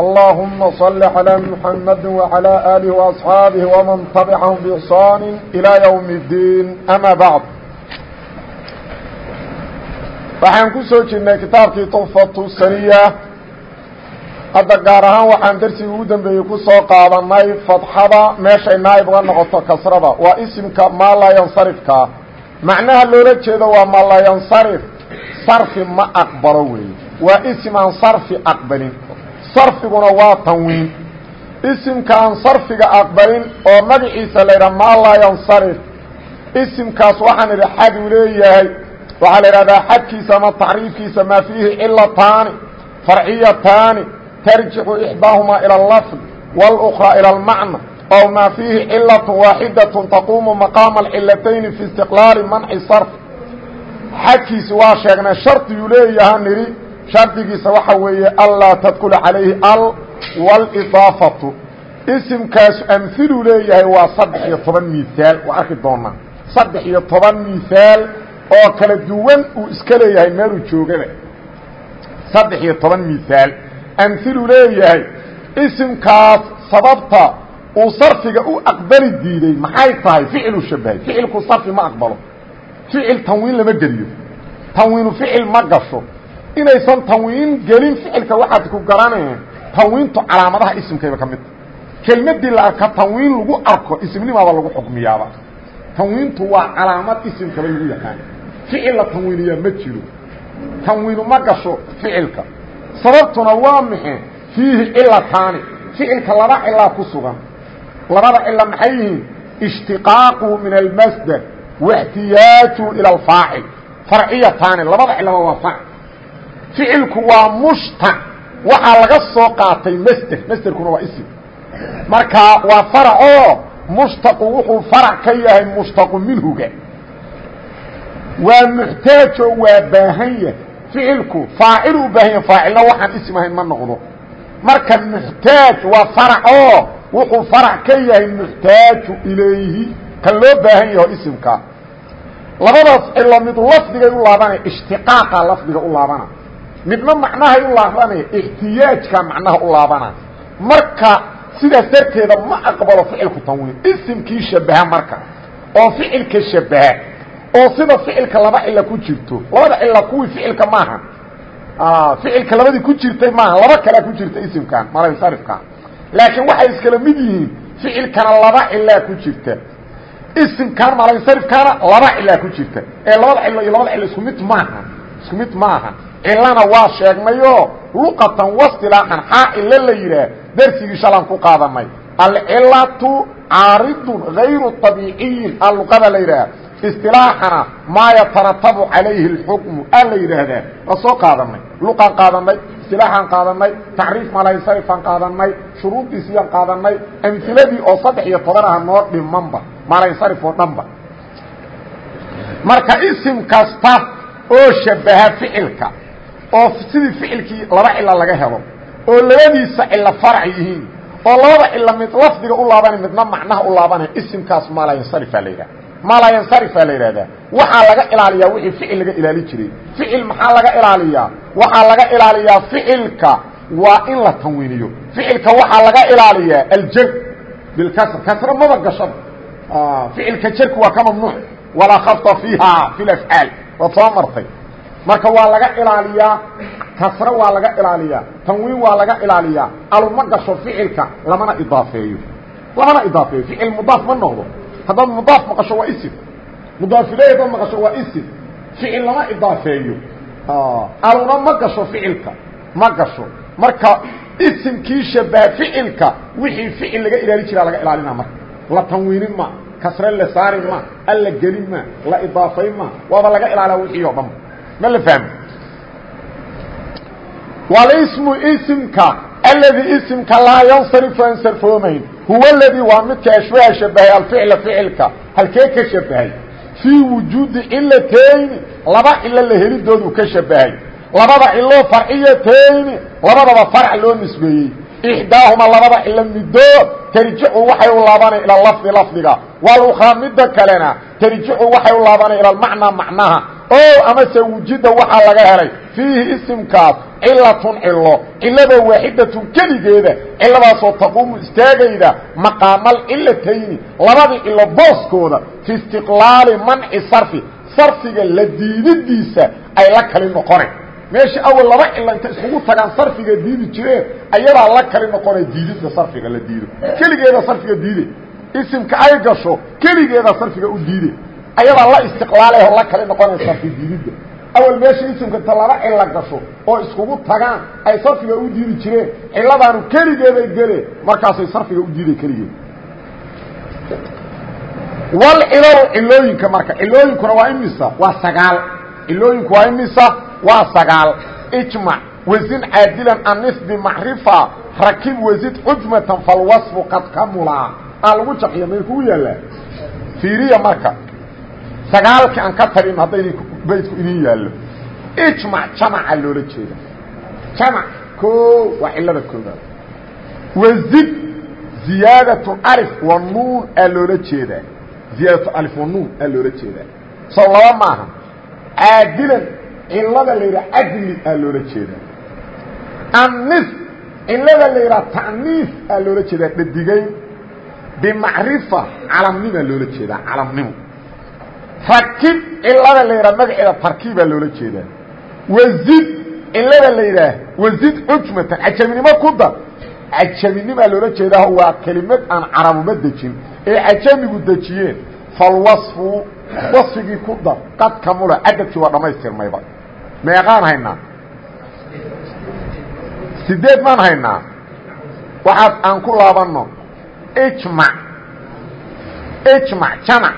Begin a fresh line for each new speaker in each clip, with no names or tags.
اللهم صل على محمد وعلى آله وأصحاabه ومن تبعهم بإحsaan إلى يوم الدين أmا بعد waxaan ku soo jirnay kitaabkii طuفaة saniya hadda gaar ahaan waxaan darsigii ugu dambeeyey ku soo qaadanay fatxada meeshay naaib uga noqoto kasrada waa isimka maa laa yansarifkaa macnaha loola jeedo waa maa laa yansarif sarfi ma aqbalo weeye waa isim aan sarfi aqbalin sarfiguna waa tanwiin isimka aan sarfiga aqbalin oo magaciisa la yidhaha maa laa yansarif isimkaas waxaan idhi xad uu leeyahay waxaa la yidhahdaa xadkiisa ama tacriifkiisa maa fiihi cilataani farciyataani tarjixu ixdaahumaa ila alafd wاlأkraa ilى اlmacna ow maa fiihi cilaة waaxidaة taquumu maqaama alcilatayni fi istiqlaali manci sarf xadkiisi waa sheegnay shardiguu leeyaha nidhi shardigiisa waxa weeye anlaa tadkula calayhi al wاlidaafatu isimkaasu amhiluu leeyahay waa saddex iyo toban mihaal waa arki doonaa. Saddex iyo toban mihaal oo kala duwan uu iska leeyahay meeluu joogaba saddex iyo toban mihaal amhiluu leeyahay isimkaas sababta uu sarfiga u aqbali diiday maxay tahay? Ficiluu shabahay ficilku sarfi ma aqbalo. Ficil tanwiin lama geliyo tanwiinu ficil ma gasho inaysan tanwiin gelin ficilka waxaad ku garaneen tanwiintu calaamadaha isimkayba ka midta kelmadii la arka tanwiin lagu arko isimnimaaba lagu xukmiyaaba tanwiintu waa calaamad isimkaba lagu yaqaan. Ficil la tanwiiniyaa ma jiro. Tanwiinu ma gasho ficilka. Sababtuna waa maxe fiihi cilataani ficilka laba cilaa ku sugan. Labada cila maxay yihiin? Ishtiqaaqu min almasder waxtiyaaju ila alfaacil. Farciyataani labada cilaba waa fac ficilku waa mushtaq waxaa laga soo qaatay masder. Masderkuna waa ism marka waa farc oo mushtaqu wuxuu farac ka yahay mushtaqu minhuga. Waa muxtaajo waa baahan yahay. Ficilku faacil u baahan yahay faacilna waxaan ism ahayn ma noqdo. Marka muxtaaj waa farac oo wuxuu farac ka yahay muxtaaju ilayhi. Kan loo baahan yaho isimka. Labadaas cilo mid lafdigay u laabanaya ishtiqaaqa lafdiga u laabana midna macnahay u laabanaya ixtiyaajka macnaha u laabana. Marka sidaas darteeda ma aqbalo ficilku tanwiin isimkii shabaha marka oo ficilka shabaha oo sida ficilka laba cilo ku jirto labada cilo kuwii ficilka maaha ficilka labadii ku jirtay maaha laba kalea ku jirta isimkan malansarifka laakiin waxay iskala mid yihiin ficilkana laba cilaa ku jirta. Isimkan malansarifkaana laba cilaa ku jirta. Ee labada cilo iyo labada cilo isku mid maaha isku mid maaha cilana waa sheegnayo luqatan wastilaaxan xaa cilo la yidhaah darsigii shalaan ku qaadanay. Alcilatu caaridun hayru طabiiciyin a luqada la yidhaah. Istilaaxana maa yataratabu calayhi اlxukmu a la yidhaahdaa. Waa soo qaadanay. Luqaan qaadanay istilaaxaan qaadanay tacriif malansarifaan qaadanay shuruudiisiyaan qaadanay amhiladii oo saddex iyo toban aha noo dhimanba malansarif oo dhanba. Marka isim kasta oo shabaha ficilka oo sidii ficilkii laba cilo laga helo oo labadiisa cilo farac yihiin oo labada cilo mid lafdiga u laabanay midna macnaha u laabanaya isimkaas malansarifaa la yidhaha malansarifaa la yidhahdaa. Waxaa laga ilaaliyaa wixii ficil laga ilaali jiray. Ficil maxaa laga ilaaliyaa? Waxaa laga ilaaliyaa ficilka waa in la tanwiiniyo ficilka waxaa laga ilaaliyaa aljar. Bilkasr. Kasra maba gashada ficilka jarku waa ka mamnuuc. Walaa khafta fiiha fi lafcaal waad soo martay marka waa laga ilaaliyaa kasre waa laga ilaaliyaa tanwiin waa laga ilaaliyaa aluma gasho ficilka lamana idaafeeyo. Lamana idaafeeyo ficil mudaaf ma noqdo. Haddaad mudaaf maqasho waa isim. Mudaafiley haddaad maqasho waa isim. Ficil lama idaafeeyo. Aluna ma gasho ficilka. Ma gasho marka isimkii shabaha ficilka wixii ficil laga ilaali jiraa laga ilaalina marka. La tanwiinin ma kasre la saari ma alla gelin ma la idaafayn ma waaba laga ilaaliya wixii o dhan ma la fahmo walismu isimka aladi isimka laa yansarifu aan sarfoomayn huwa aladii waa midka ashbaha shabahay alficla ficilka halkee ka shabahay fii wujuudi cilatayni laba cilo la helidoodu ka shabahay labada ciloo farciyatayni labadaba farc loo nisbeeyey. Ixdaahuma labada cilo midood tarjicu waxay u laabanay ila lafdi lafdiga. Walukhraa midda kalena tarjicu waxay u laabanay ila macnaa macnaha o amase wujida waxaa laga helay. Fiihi isimkaas cilatun cilo cilada waaxidatun keligeeda ciladaasoo taquumu istaagayda maqaamal cilatayni labadii cilo booskooda fi istiqlaali manci sarfi. Sarfiga la diididiisa ay la kali noqonay. Meeshii awal laba cilo inta iskugu tagaan sarfiga diidi jireen ayadaa la kali noqonay diididda sarfiga la diido. Keligeeda sarfiga diide isimka ay gasho keligeeda sarfiga u diide ayadaa la istiqlaalaho la kali noqonay sarfi diididda awal meesha isimka inta laba cilo gasho oo iskugu tagaan ay sarfiga u diidi jireen ciladaanu keligeeday geleen markaasay sarfiga u diiday keligeed. Walcilalu cilooyinka marka cilooyinkuna waa imisa waa sagaal. Cilooyinku waa imisa waa sagaal. Ijmac wasin caadilan anis bimacrifa rakib wasid xujmatan falwasfu qad kamulaa aa lagu jaqiya may kugu yaallaa fiiriya marka sagaalkii aan ka tagin hadday baydku idin yaallo. Ijmac jamaca loola jeeda jamac ko waa cilada koobaad wazid ziyaadatu alif wa nuun aa loola jeedaa. Ziyaadatu alif wa nuun aa loola jeedaa. Sow laba maaha. Caadilan cilada la yidhaha cadli aa loola jeedaa. Annis cilada la yidhaha ta'niis aa loola jeedaa. Dhadigayn bimacrifa calamnimaa loola jeedaa. Calamnimo rakib cilada la yidhaha magaceeda tarkiibaa loola jeedaa. Wazid cilada la yidhaah wazid xujmatan cajaminimo ku dar. Cajaminimaa loola jeedaa waa kelimad aan carabuma dejin. Ee cajamigu dejiyeen falwasfu wasfigii ku dar qad kamula cadadkii waa dhammaystirmayba. Meeqaan haynaa? Sideed maan haynaa? Waxaad aan ku laabanno ijmac ijmac jamac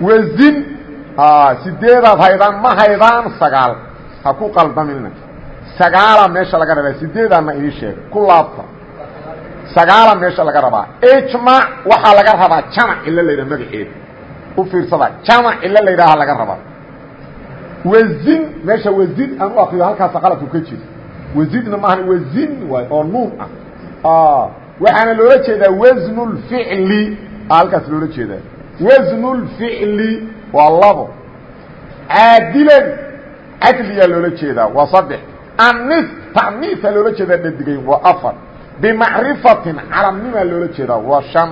wazin sideedaad haydaan ma haydaan sagaal. Ha ku qaldamina sagaalaa meesha laga rabaa sideedaana idin sheega ku laabta. Sagaala meesha laga rabaa. Ijmac waxaa laga rabaa jamac ilo la yidhaha magaceeda u fiirsada jamac ilo la yidhaaha laga rabaa. Wazin meesha wazin aan u akriyo halkaasa qaladku ka jiro. Wazidna maahan wazin waay oo nuun ah. Waxaana loola jeedaa wasnulficli halkaas loola jeedaa wasnulficli waa labo. Caadilan cadliyaa loola jeedaa waa saddex. Anis ta'niisaa loola jeedaa dhadigayn waa afar. Bimacrifatin calamnimaa loola jeedaa waa shan.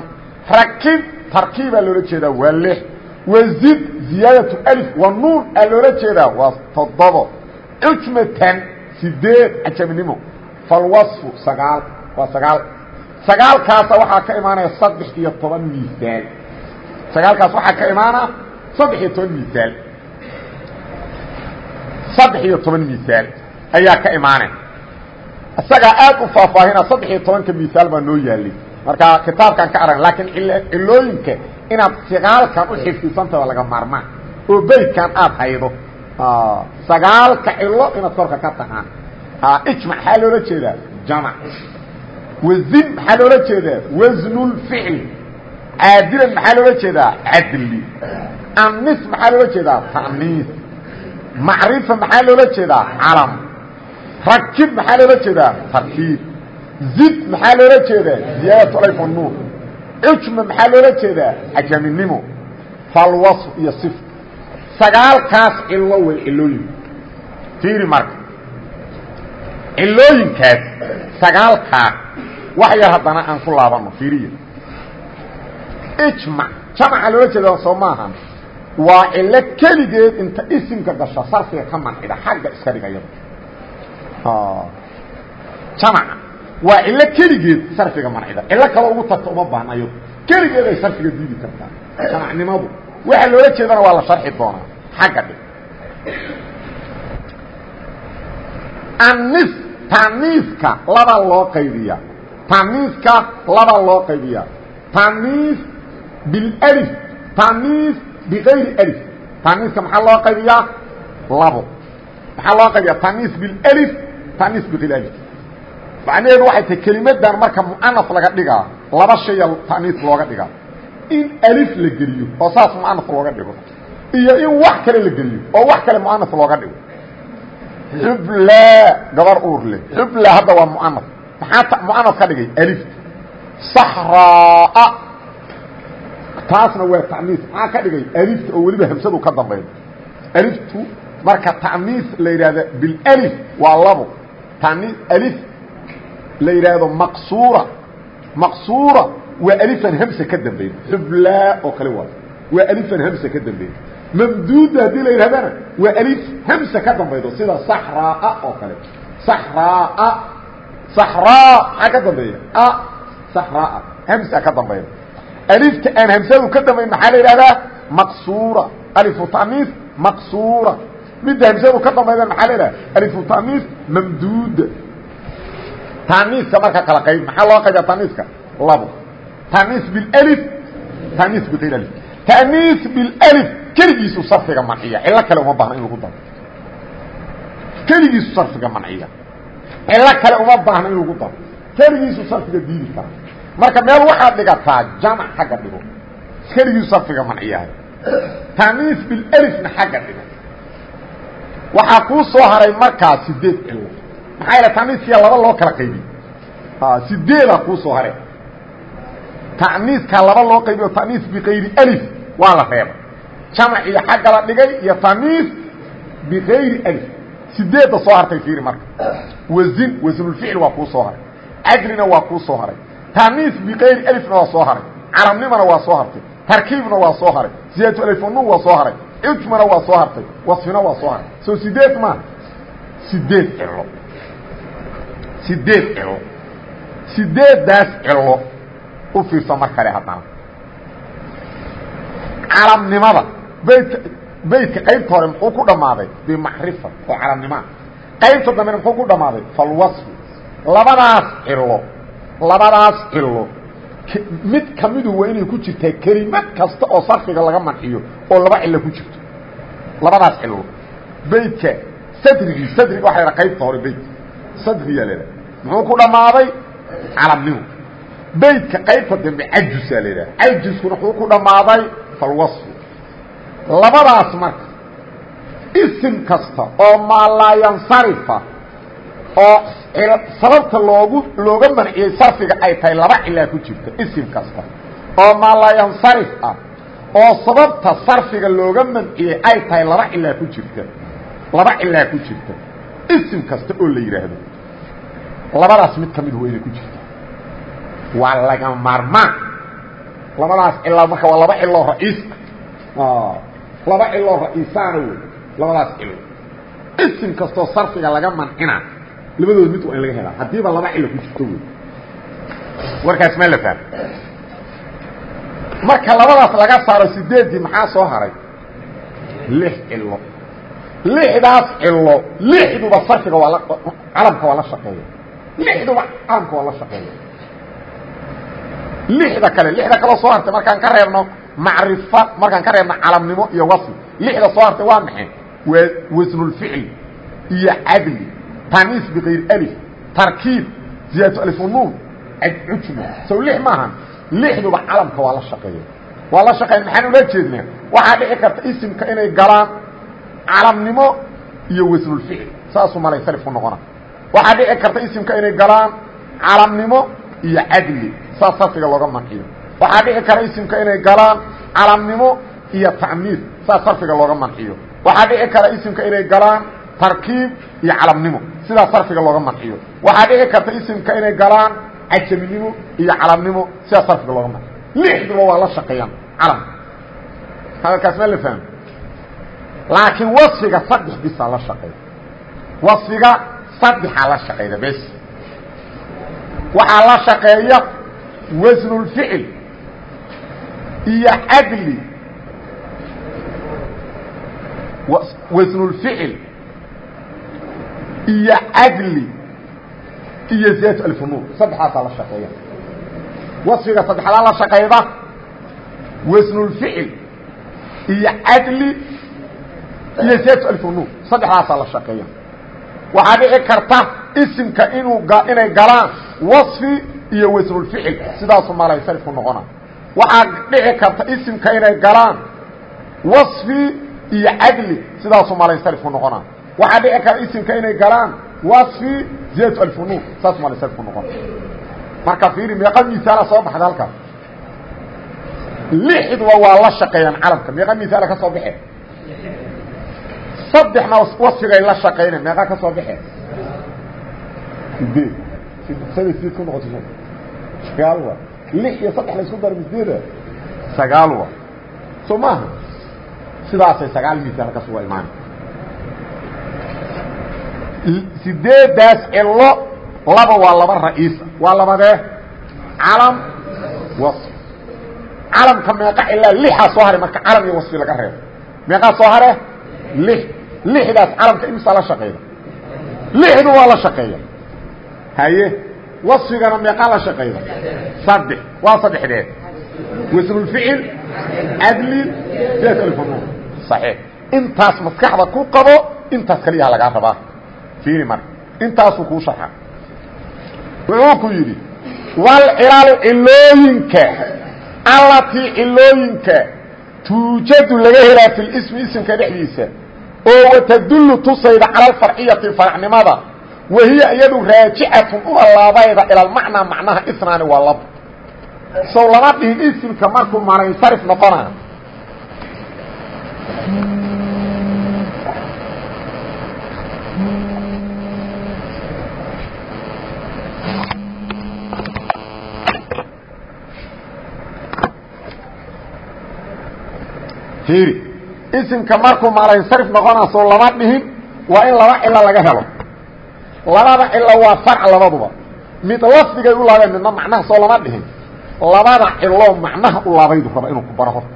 Rakib tarkiibaa loola jeedaa waa lix. Wazid ziyaadatu alif wa nuun aa loola jeedaa waa toddobo. Cujmatan sideed cajabnimo falwasfu sagaal waa sagaal. Sagaalkaasa waxaa ka imaanaya saddex iyo toban miisaal sagaalkaas waxaa ka imaana saddex iyo toban miisaal. Saddex iyo toban miisaal ayaa ka imaanay isagaa aad u faahfaahina saddex iyo tobanka miisaal baa noo yaalay marka kitaabkaan ka aragn laakiin cilooyinka inaad sagaalkan u xifdisantaba laga maarmaan. Oo beydkan aad haydo. Sagaalka cilo inaad korka ka taqaan. Ijmac maxaa loola jeedaa? Jamac. Wazin maxaa loola jeedaa? Wasnulficl caadilan maxaa loola jeedaa cadli annis maxaa loola jeedaa ta'niis macrifa maxaa loola jeedaa calam rakib maxaa loola jeedaa tarkiib zid maxaa loola jeedaa ziyaadatu alif nuur cujma maxaa loola jeedaa cajaminimo falwasf iyo sif sagaalkaas cilo way cilooyin fiiri marka cilooyinkaas sagaalkaa wax yar haddana aan ku laabano fiiriya ijmac jamaca loola jeeda soo maahan waa cilo keligeed inta isimka gasha sarfiga ka mancida xagga iska dhigayada jamaca waa cilo keligeed sarfiga mancida cilo kale ugu tagta uma baahna ayado keligeed ay sarfiga diidi kartaa. Jamacnimadu waxa loola jeedana waa la sharxi doonaa xagga dhig anis taniiska laba loo qaybiya taniiska laba loo qaybiya taniis bilif taniis bigayri alif. Taniiska maxaa loo qaybiyaa? Labo. Maxaa loo qaybiyaa? Taniis bilif taniis bigayri alif macnaheedu waxay tahay kelimadan marka mu'anas laga dhigaa laba shaya taniis looga dhigaa. In alif la geliyo oo saas muanaf looga dhigo. Iyo in wax kale la geliyo oo wax kale muanaf looga dhigo. Xublaa gabar uur leh. Xublaa hadda waa muanaf. Maxaa muanaf taasna waa taniis maxaa ka dhigay? Alifta oo weliba hamsadu ka dambaydo aliftu marka taniis la yidhahda bilif waa labo. Tani alif la yidhaahdo maqsuura. Maqsuura waa alifan hamsa ka dambaydo xublaa oo kale waa. Waa alifan hamsa ka dambaydo mamduuda haddii la yidhahdana waa alif hamsa ka dambaydo. Sida saxraa oo kale. Saxraa saxraa maxaa ka dambeeya saxraa hamsa ka dambayda alifta aan hamsadu ka dambayn maxaa la yidhahdaa maqsuura alifu taniis maqsuura midda hamsadu ka dambayda maxaa la yidhahda alifu taniis mamduuda taniiska marka kala qayb maxaa loo qayba taniiska labo taniis bilif taniis bikayr alif taniis bilif keligiisu sarfiga manciya cilo kale uma baahna in lagu daro keligiisu sarfiga manciya cilo kale uma baahna in lagu daro keligiisu sarfiga diidi kara marka meel waxaad dhigataa jamac xagga dhigo. Keligiisu sarfiga manciyahay taniis bilifna xagga dhigo. Waxaa kuu soo haray markaa sideed cilo maxaa yaele taniiskiya laba loo kala qaybiy sideedaa kuu soo haray. Taniiskaa laba loo qaybiy oo taniis bikayri alif waa la reeba jamac iyo xagga la dhigay iyo taniis bikayri alif. Sideedda soo hartay fiiri marka. Wasin wasinulficil waa kuu soo haray. Cadlina waa kuu soo haray taniis bikayri alifna waa soo haray. Carabnimana waa soo hartay. Tarkiibna waa soo haray. Ziyaadatu alifanu waa soo haray. Ijmana waa soo hartay. Wasfina waa soo haray. Soo sideed maa sideed cilo sideed cilo sideeddaas cilo u fiirsa mar kale haddana carabnimada baydka baydka qaybta hore muxuu ku dhammaaday? Bimacrifa oo carabnimaa qaybta dambena ku dhammaaday? Falwasfi labadaas cilo labadaas cilo mid kamidu waa inay ku jirtaa kelimad kasta oo sarfiga laga manciyo oo laba cilo ku jirto. Labadaas cilo baydka sadrigii sadriga waxa la qaybta hore baydka sadriyaa la muxuu ku dhammaaday? Carabnimo baydka qaybta dambe cajusaa la yidhaha cajuskuna muxuu ku dhammaaday falwasfu labadaas marka isim kasta oo maalaayansarifa oo sababta loogu looga manciyey sarfiga ay tahay laba cilaa ku jirta isim kasta. oo maalaayansarif ah. oo sababta sarfiga looga manciyey ay tahay laba cilaa ku jirta. laba cilaa ku jirta. isim kasta oo la yidhaahdo labadaas mid ka mid inay ku jirta. waa laga maarmaan labadaas cilaa marka waa laba ciloo ra'iis. Ah laba ciloo ra'iisaana wey. labadaas cilo isim kastoo sarfiga laga mancina labadooda mid waa in laga helaa. Haddiiba laba cilo ku jirto wey warkaas ma la fahmo marka labadaas laga saaro sideeddii maxaa soo haray? Lix cilo lixdaas cilo lixduba sarfiga waa la calamka waa la shaqeeya lixduba calamka waa la shaqeeya lixda kale lixda kaloo soo hartay markaan ka reebno macrifa markaan ka reebno calamnimo iyo wasfi lixda soo hartay waa maxay? Waa wasnulficl iyo cadli taniis bikayr alif tarkiib ziyaadatu alifunuun cujma sow lix maahan. Lixduba calamka waa la shaqeeya waa la shaqeeya maxaan ula jeednaa? Waxaa dhici karta isimka inay galaan calamnimo iyo wasnulficl saasuu malaysarifku noqona waxaa dhici karta isimka inay galaan calamnimo iyo cadli. Saas sarfiga looga manciyo waxaa dhici kara isimka inay galaan calamnimo iyo sarfiga looga manciyo waxaa dhici kara isimka inay galaan tarkiib iyo calamnimo sidaas sarfiga looga manciyo waxaa dhici karta isimka inay galaan cajaminimo iyo calamnimo sidaas sarfiga looga manciyo lixduba waa la shaqeeyaan calamka hadalkaas ma la fahmo laakiin wasfiga saddex bisaa la shaqeeya. Wasfiga saddexaa la shaqeyda bes. Waxaa la shaqeeya wasnulficil iyo cadli wasnulficil iyo cadli iyo zaat alfunuur saddexaasaa la shaqeeya. Wasfiga saddexdaa la shaqeyda wasnulficil iyo cadli iyo zaat alfunuur saddexdaasaa la shaqeeya. Waxaa dhici karta isimka inuu inay galaan wasfi iyo wasnulficil sidaasu malaysarifku noqona. Waxaa dhici karta isimka inay galaan waصfi iyo cadli. Sidaasuu malansarifku noqona waxaa dhici karta isimka inay galaan waصfi ziyadatu alfunuun saasuu malansarifku noqona marka fiiri meeqa misaala soo baxda halkaas. Lixduba waa la shaqeeyaan calamka meeqa misaala ka soo baxe saddexna wasfigay la shaqayna meeqa ka soo baxe sideed sada sideed ku noqoto sagaal wa. Lix iyo saddex la isku daro misdeeda sagaal wa. Soo maaha. Sidaasay sagaal misaal ka suga imaana sideedaas cilo laba waa laba ra'iisa waa labadee? Calam wasf. Calamka meeqa cilaa lixaa soo haray marka calam iyo wasfi laga reebo. Meeqaa soo hare? Lix. Lixdaas calamka imsaa la shaqeeya lixdu waa la shaqeeya haye wasfigana meeqaa la shaqeeya saddex. Waa saddexdeed. Wasnulficil cadli alfanu saxiix. Intaas maskaxda ku qabo intaas kaliyaha lagaa rabaa fiiri marka intaasuu kuu sharxa wuxuu ku yidhi walcilaalu cilooyinka allatii cilooyinka tuujadu laga helaa fi lismi isimka dhexdiisa oo watadullu tusayda cala alfarciyati faracnimada wahiya iyadu raajicatun u allaabayda ila almacnaa macnaha isnaani waa lab. Sow lama dhihin isimka markuu malansarif noqona fiiri isimka markuu malansarif noqona sow lama dhihin waa in laba cilo laga helo. Labada cilo waa farc labaduba. Mid lafdigay u laabeen midna macnaha soo lama dhihin. Labada ciloo macnaha u laabaydu raba inuu ku baro horta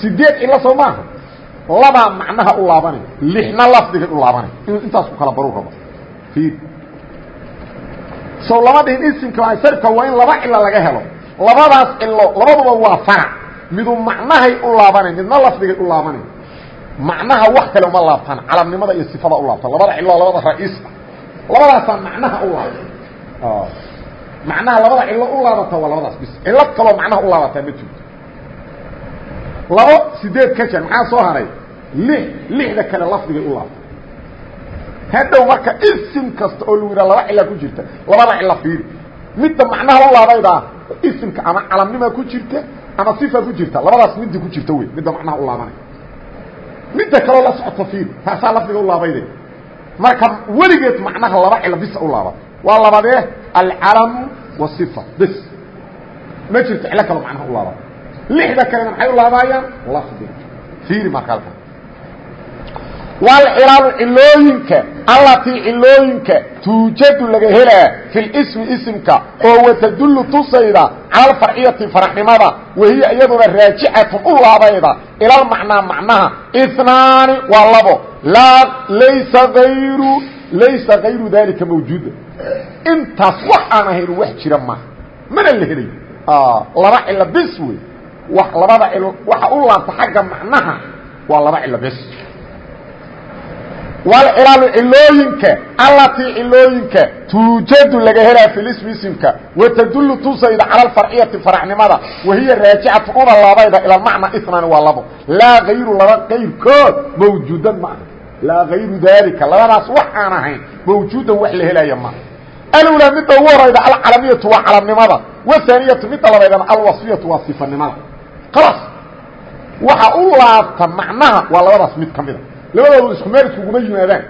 sideed cilo soo maaha. Labaa macnaha u laabanay lixna lafdigay u laabanay inuu intaas ku kala baru rabo. Fiir sow lama dhihin isimka malansarifka waa in laba cilo laga helo. Labadaas cilo labaduba waa farac midu macnahay u laabanay midna lafdigay u laabanay macnaha wax kale uma laabtaan calamnimada iyo sifada u laabtaan. Labada cilo labada ra'iisa labadaasaa macnaha u laabta macnaha labada cilo u laabata waa labadaas bis. Cilo kaloo macnaha u laabataa ma jirto labo sideed ka jeer maxaa soo haray? Lix lixda kale lafdigay u laabta hadhow marka isim kasta oo lagu yidhaha laba cila ku jirta labada cilo fiiri. Midda macnaha u laabaydaa isimka ama calamnima ku jirta ama sifa ku jirta labadaas midda ku jirta wey midda macnaha u laabanay midda kaloo la socota fiiri taasaa lafdiga u laabayde marka weligeed macnaha laba cilo bisa u laaba waa labadee alcalamu wasifa bs ma jirto cilo kaloo macnaha u laaba lixda kalena maxay u laabaayaan lafdiga fiiri marka halkan walcilaalu cilooyinka allatii cilooyinka tuujadu laga helaa fi lismi isimka oo watadullu tusayda cala alfarciyati faraxnimada wahiya iyaduna raajicatun u laabayda ilalmacnaa macnaha inaani waa labo laysa ayru laysa kayru dalika mawjuuda intaas wax aan ahayn wax jira maaha mana la helay. Laba cilo bis wey labada cilo waxa u laabta xagga macnaha waa laba cilo bis walcilaalu cilooyinka allatii cilooyinka tuujadu laga helaa fi lismi isimka watadullu tusayda cala alfarciyati faracnimada wahiya raajicatu una laabayda ila macna isnan waa labo. Laa kayru laba kayrkood mawjuudan ma aha. Laa kayru daalika labadaas wax aan ahayn mawjuudan wax la helaya ma alulaa midda ugu horayda alcalamiyatu waa calamnimada wahaaniyatu midda labaydana alwasfiyatu waa sifanimada. Khalaas waxa u laabta macnaha waa labadaas mid ka mida labadoodu isku meel iskuguma yimaadaan.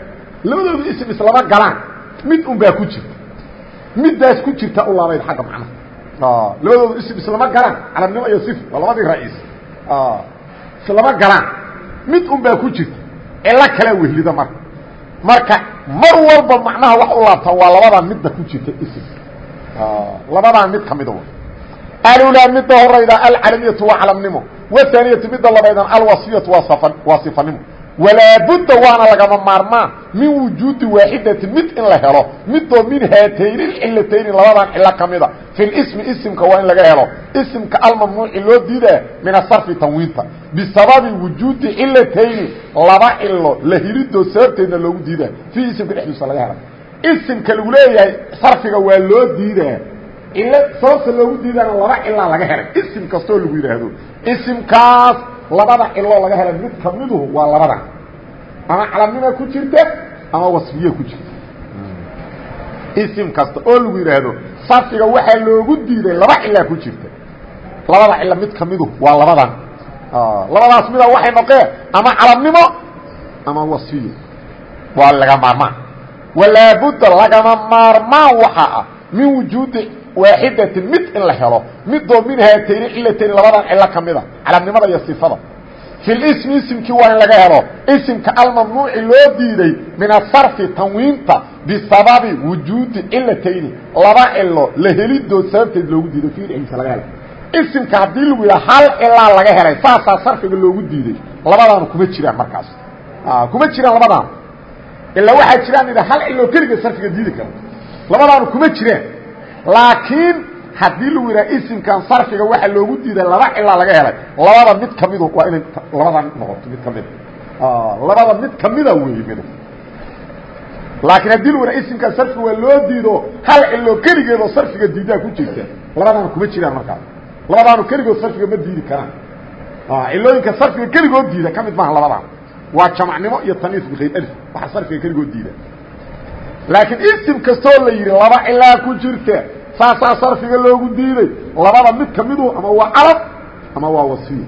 Labadoodu ism islama galaan. Mid un baa ku jirta. Middaas ku jirta u laabayd agga macnaha. Labadoodu ism galaan. Calamnimo iyo sif waa labadii ra'iis. Islama galaan. Mid un baa ku jirta. Cilo kalea wehlida marka marka mar walba macnaha wax u laabtaa waa labadaa midda ku jirta ism labadaa mid ka mida alulaa midda horayda alcalamiyatu waa calamnimo wahaaniyatu midda labaydana alwasfiyatu waa sifanimo walaa budda waana lagama maarmaan min wujuudi waaxidatin mid in la helo midoo min haatayni cilatayni labadan cilo ka mida. Fi lismi isimka waa in laga helo. Isimka almamnuuci loo diidaa min asarfi tanwiinta. Bisababi wujuudi cilatayni laba cilo la helidoo sababteedna loogu diidaa. Fii isimka dhexdiisa laga hela isimka lagu leeyahay sarfiga waa loo diidaa. Cilo sababta loogu diidana laba cilaa laga helay. Isim kastoo lagu yidhaahdo isimkaas labada ciloo laga helay mid kamiduhu waa labadan ama calamnima ku jirta ama wasfiye ku jirta. Isim kasta oo lagu yidhaahdo sarfiga waxaa loogu diiday laba cilaa ku jirta. Labada cilo mid kamiduhu waa labadan labadaas mida waxay noqeen ama calamnimo ama wasfiye. Waa laga maarmaan. Walaabudda lagama maarmaan waxaa ah min wujuudi waaxidatin mid in la helo midoo min haatayni cilatayni labadan cilo ka mida calamnimada iyo sifada fi lismi isimkii waa in laga helo isimka almamnuuci loo diiday min asarfi tanwiinta bisababi wujuudi cilatayni laba cilo la helidood sababteed loogu diiday fiilciisa laga helay. Isimka haddii lagu yidhaha hal cilaa laga helay saasaa sarfiga loogu diiday. Labadaanu kuma jiraan markaas. Kuma jiraan labadaan ilaa waxaa jiraan idha hal ciloo keliga sarfiga diidi kara jiraan laakiin haddii lagu yidhaha isimkan sarfiga waxaa loogu diiday laba cilaa laga helay labada mid kamidu waa inay labadan noqoto mid kamida labada mid kamida wey midu laakiin haddii lagu yidhaha isimkan sarfiga waa loo diido hal ciloo keligeedoo sarfiga diidaa ku jirta labadaanu kuma jiraan markaas labadaanu keligood sarfiga ma diidi karaan. Cilooyinka sarfiga keligood diida ka mid maaha labadaan. Waa jamacnimo iyo taniis bikayr alf waxa sarfiga keligood diida. Laakiin isim kastoo la yidhi laba cilaa ku jirta saasaa sarfiga loogu diiday. Labada mid kamidu ama waa calab ama waa wasiy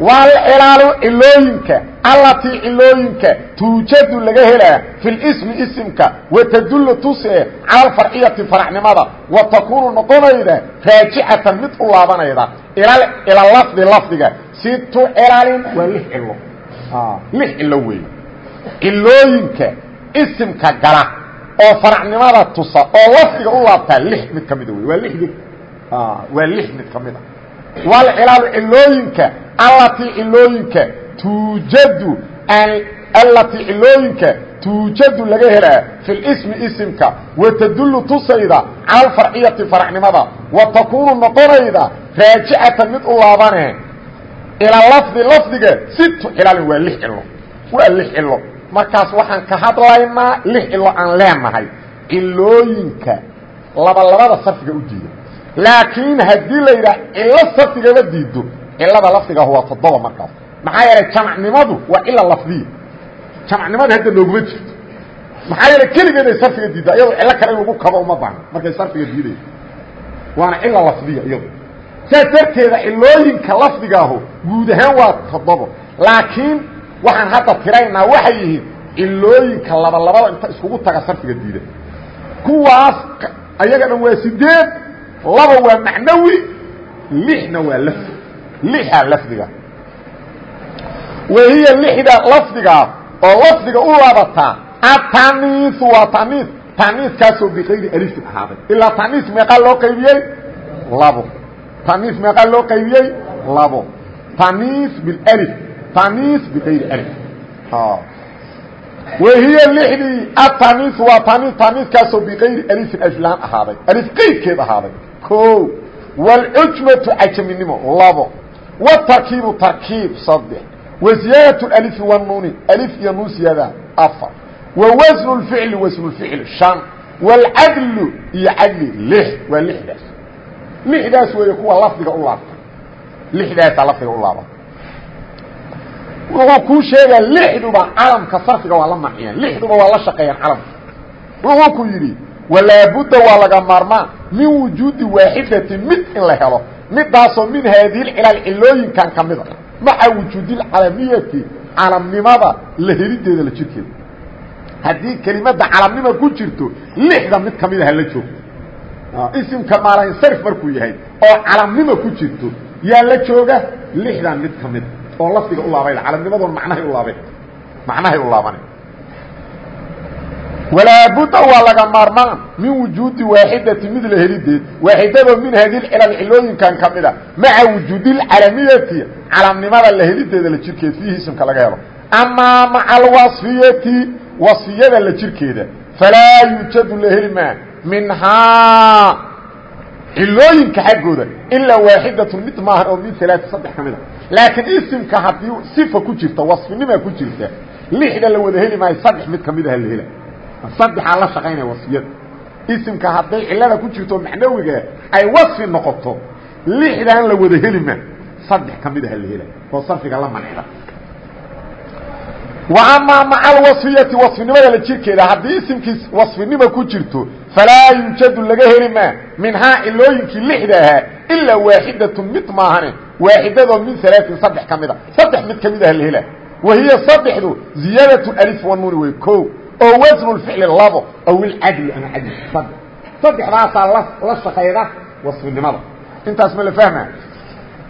walcilaalu cilooyinka allatii cilooyinka tuujadu laga helaa fi lismi isimka watadullu tusee cala alfarciyati faracnimada wa takuunu noqonayda raajicatan mid u laabanayda. Ila lafdi lafdiga. Situ cilaalin waa lix cilo lix cilo wey cilooyinka isimka gala oo faracnimada tusa oo lafdiga u laabtaa lix mid ka mida wey waa lixdi waa lix mid ka mid a walcilaalu cilooyinka allatii cilooyinka tuujadu allatii cilooyinka tuujadu laga helaa fi lismi isimka watadullu tusayda cala alfarciyati faracnimada wa takuunu noqonayda raajicatan mid u laabane ilaa lafdi lafdiga situ cilaalin waa lix cilo waa lix cilo markaas waxaan ka hadlaynaa lix cilo aan leenahay. Cilooyinka labalabada sarfiga u diida laakiin haddii la yidhaha cilo sarfigama diido cilada lafdigaah waa toddoba markaas. Maxaa yeelay jamacnimadu waa cila lafdiya jamacnimada hadda nooguma jirto. Maxaa yeelay keligeeday sarfiga diiddaa iyadoo cilo kale in lagu kabo uma baahno markay sarfiga diidayso. Waana cila lafdiya iyado saas darteeda cilooyinka lafdigaahu guud ahaan waa toddobo. Laakiin waxaan hadda tiraynaa waxay yihiin cilooyinka labalabada inta iskugu taga sarfiga diida. Kuwaas ayaga dhan waa sideed laba waa macnawi lixna waa lafdi lixa lafdiga. Wahiya lixda lafdigaa oo lafdiga u laabataa ataniisu waa taniis taniiskaasoo bikayri alifin ahaaday. Ilaa taniis meeqaa loo qaybiyey? Labo. Taniis meeqaa loo qaybiyey? Labo. Taniis bilif taniis bigayri alif. Wahiya lixdii ataniis waa taniis taniiskaasoo bigayri alifin aliflaan ahaaday alif qeydkeed ahaaday o waalcujmatu cajaminimo labo. Watarkiibu tarkiib saddex wa ziyaadatu alifi wanuuni alif iyo nuun siyaadaha afar. Wa wasnu lficli wasnulficli shan waalcadlu iyo cadli lix waa lixdaas lixdaas weeye kuwa lafdiga u laabta lixdaasaa lafdiga u laaba wuxuu kuu sheegaa lixduba calamka sarfiga waa la maciyaan lixduba waa la shaqeeyaan calamka wuxuu ku yidhi walaabudda waa laga maarmaan min wujuudi waaxidatin mid in la helo midaasoo min haadihi lcilaal cilooyinkan ka mida maca wujuudilcalamiyati calamnimada la helideeda la jirkeeda. Haddii kelimadda calamnima ku jirto lixda mid kamida hala joogto. Isimka maalansarif markuu yahay oo calamnima ku jirto yaa la jooga lixdan mid ka mida oo lafdiga u laabay calamnimadoon macnahay u laabeen macnahay u laabana walaabudda waa laga maarmaan min wujuudi waaxidati mid la helideed waaxidadoo min haadii cilal cilooyinkan ka mida maca wujuudilcalamiyati calamnimada la helideeda la jirkeed fiihi isimka laga helo. Amaa maca alwasfiyati wasfiyada la jirkeeda falaa yuujadu la heli maa minhaa cilooyinka xaggooda ilaa waaxidatun mid maahan oo min alaai saddex ka mida laakiin isimka haddii sifa ku jirta wasfinima ku jirta lixda la wada heli maayo saddex mid ka mid aha la hela. Saddexaa la shaqaynaya wasiyada isimka hadday cilada ku jirto macnawiga ay wasfi noqoto lixdan la wada heli ma saddex ka mid aha la hela. Oo sarfiga la mancda amaa maca alwasfiyati wasfinimada la jirkeeda haddii isimkii wasfinima ku jirto falaa yujadu laga heli maa minhaa cilooyinkii lixda ahaa ilaa waaxidatun mid maahane waaxidadoo min alaain saddex ka mida saddex mid ka mid aha la hela wahiya saddexdu ziyaadatu alif wanuuni wey ko oo wasnu ficli labo aw ilcadli ama cadli saddex saddexdaasaa la shaqayda wasfinimada intaas ma la fahma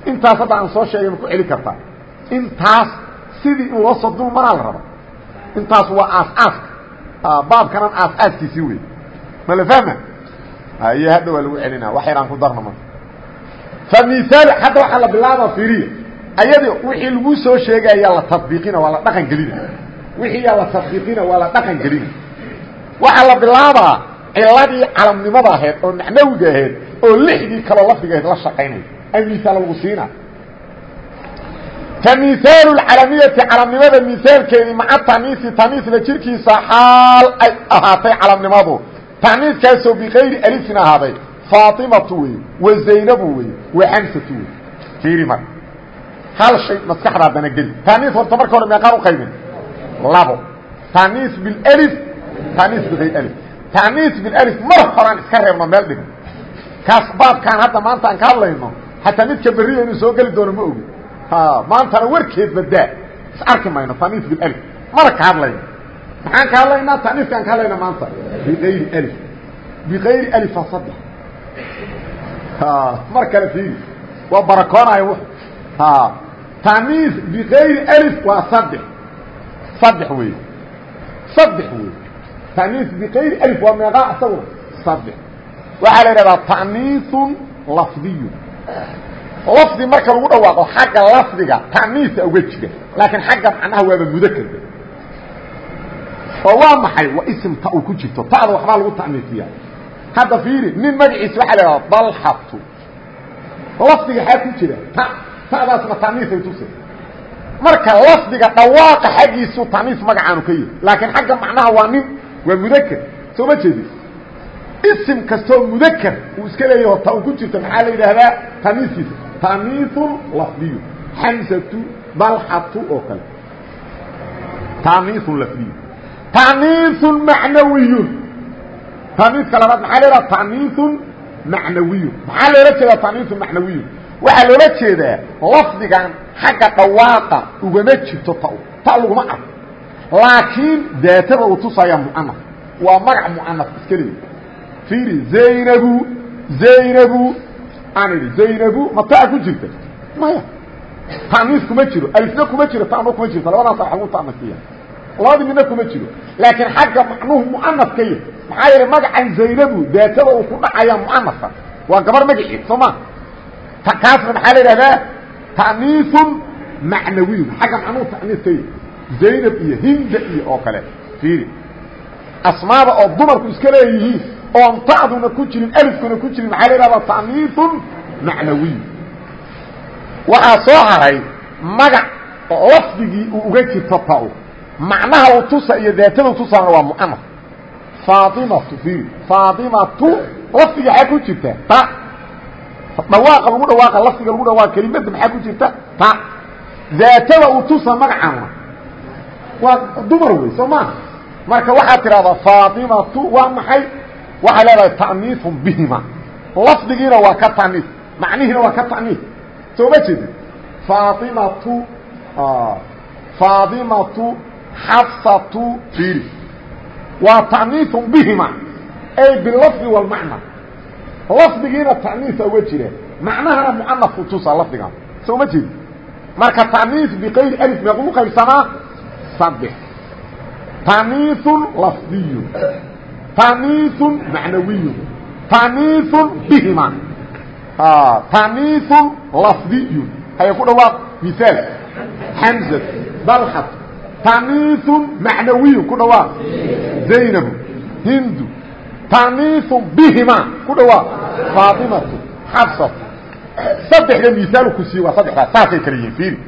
intaas hadda aan soo sheegay ma ku sidii in loo soo dul maraa la raba intaas waa aas-aaska baabkanan aas-aaskiisii wey ma la fahma? Haye hadda waa lagu celina wax yaraan ku darna marka fa miaal hadda waxaa la bilaaba fiiriya ayadi wixii lagu soo sheegaya la tabiiqina waa la dhaqan gelina wixii yaa la tabiiqina waa la dhaqan gelina waxaa la bilaabaa ciladii calamnimada ahayd oo macnawiga ahayd oo lixdii kaloo lafdiga ahayd la shaqaynaya. A miaal lagu siina miaal calamiyati calamnimada miaalkeedii maca tamiisi tamiisna jirkiisa xaal ay ahaatay calamnimadu tamiiskaasoo bikayri alifin ahaaday faatimatu wey wa zaynabu wey wa xamsatu wey iri marka hal shay maskaxda haddana geli tamiis horta marka hore meeqaan u qaybin labo tamiis bilif tamiis biayr alif tamiis bilif mar horaan iska reebno meel dhigno kaas baabkaan hadda maanta aan ka hadlayno xataa midka berriya inuu soo geli doono ma ogi maantana warkeed badaa is arki mayno taniis bilf mana ka hadlayno maxaan ka hadlaynaa taniiskaan ka hadlayna maanta. Biayri alif. Bikayri alifa saddex. Mar kale fiiri. Waa barakoonayo taniis bikayri alif waa saddex. Saddex wey saddex wey taniis bikayri alif waa meeqaa isaguna saddex. Waxaa la yidhahdaa ta'niisun lafdiyu lafdi marka lagu dhawaaqo xagga lafdiga ta'niisa uga jira. Laakiin xagga macnaha waaba mudakerka oo waa maxay? Waa ism ta ku jirto. Ta'da waxbaa lagu ta'niisiya hadda fiiri nin magaciisa waxaa la yidhahdaa dalxatu lafdiga xaa ku jira. Ta ta'daasna ta'niisay tusa marka lafdiga dhawaaqa xaggiisu ta'niis magacaanu ka yihi laakiin xagga macnaha waa nin waa mudaker soo ma jeedi ism kastoo mudaker uu iska leeyaho ta uu ku jirto maxaa la yidhaahdaa taniiskiisa taniisun lafdiyu xamsatu dalxatu oo kale. Taniisun lafdiyu taniisun macnawiyun. Taniiska labaad maxaa la yidhaha taniisun macnawiyun. Maxaa loola jeedaa taniisun macnawiyun? Waxaa loola jeedaa lafdigan xagga dhawaaqa ugama jirto ta ta laguma arko laakiin daatada uu tusaya mu'anas waa magac mu'anas iska leeya fiiri zaynabu zaynabu aan idhi zaynabu ma taa ku jirta? Maya. Ta'niis kuma jiro alifna kuma jiro ta'na kuma jirto labadaasa wax lagu ta'nasiya labadii midna kuma jiro. Laakiin xagga macnuhu mu'anas ka yahy maxaa yeelay magacan zaynabu daatada uu ku dhacaya mu'anasa waa gabar magaciid soo ma? Kaasna maxaa la yidhahdaa? Ta'niisun macnawiyun xagga macnuhu ta'niis ka yahy zaynab iyo hinda iyo oo kale fiiri. Asmaada oo dumarku iska leeyihiin oon ta'duna ku jirin alifkuna ku jirin maxaa la yidhahdaa ta'niisun macnawiy waxaa soo haray magac lafdigii uu uga jirto ta-u macnaha u tusa iyo daatada tusaana waa mu'anas faatimatu fiiri faatimatu lafdiga xaa ku jirta? Ta. Dhawaaqa lagu dhawaaqa lafdiga lagu dhawaaqa kelimadda maxaa ku jirta? Ta. Daatada uu tusa magacaana waa. Dumar wey soo maa marka waxaad tidhahdaa faatimatu waa maxay waxay leedahay ta'niifun bihima. Lafdigiina waa ka ta'niif macnihiina waa ka ta'niif. Soo ma jeedin? Faatimatu faatimatu xafsatu ta'niifun bihima. Ay bilafdi walmacna lafdigiina ta'niisa uga jira. Macnahana mucanafku tusa lafdigan. Soo ma jeedin? Marka ta'niis biqayri alif meequu qaybsamaa saddex ta'niisun lafdiyun taniisun macnawiyun. Taniisun bihima. Taniisun lafdiyun. Haya ku dhawaaq miaal xamzat dalxat taniisun macnawiyun ku dhawaaq. Zaynabu hindu. Taniisun bihima ku dhawaaq. Faatimatu xabsatu saddexda misaalu ku sii waa saddexdaas saasay kala yihiin fiiri.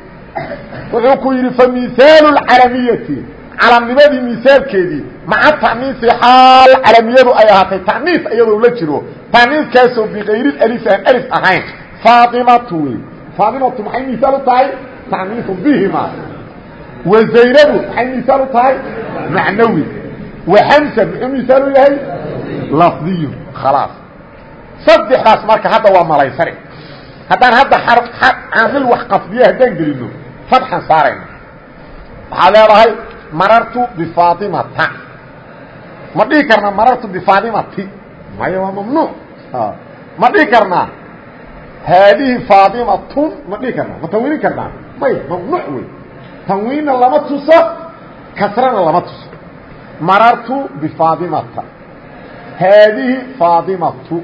Wuxuu ku yidhi fa misaalu lcalamiyati calamnimadii misaalkeedii maca taniisi xaal calamiyadu ay ahaatay. Taniis iyadoo la jiro. Taniiskaasoo bikayri alif aan alif ahayn. Faaimatu wey faaimatu maxay misaal u tahay? Taniisu bihima wa zaynabu maxay misaal u tahay? Macnawi. Wa xamsa muxuu misaal u yahay? Lafdiyu khalaas. Saddexdaas marka hadda waa malaysane haddaan hadda caamil wax qasbiye haddaan gelino fatxan saarayna waxaad leedahay marartu bifaatimata ma dhihi karnaa marartu bifaatimati maya waa mamnuuc. Ma dhihi karnaa haadihi faatimatun ma dhihi karnaa. Ma tanwiinin karnaa? Maya mamnuuc wey tanwiinna lama tuso kasrana lama tuso. Marartu bifaatimata haadihi faatimatu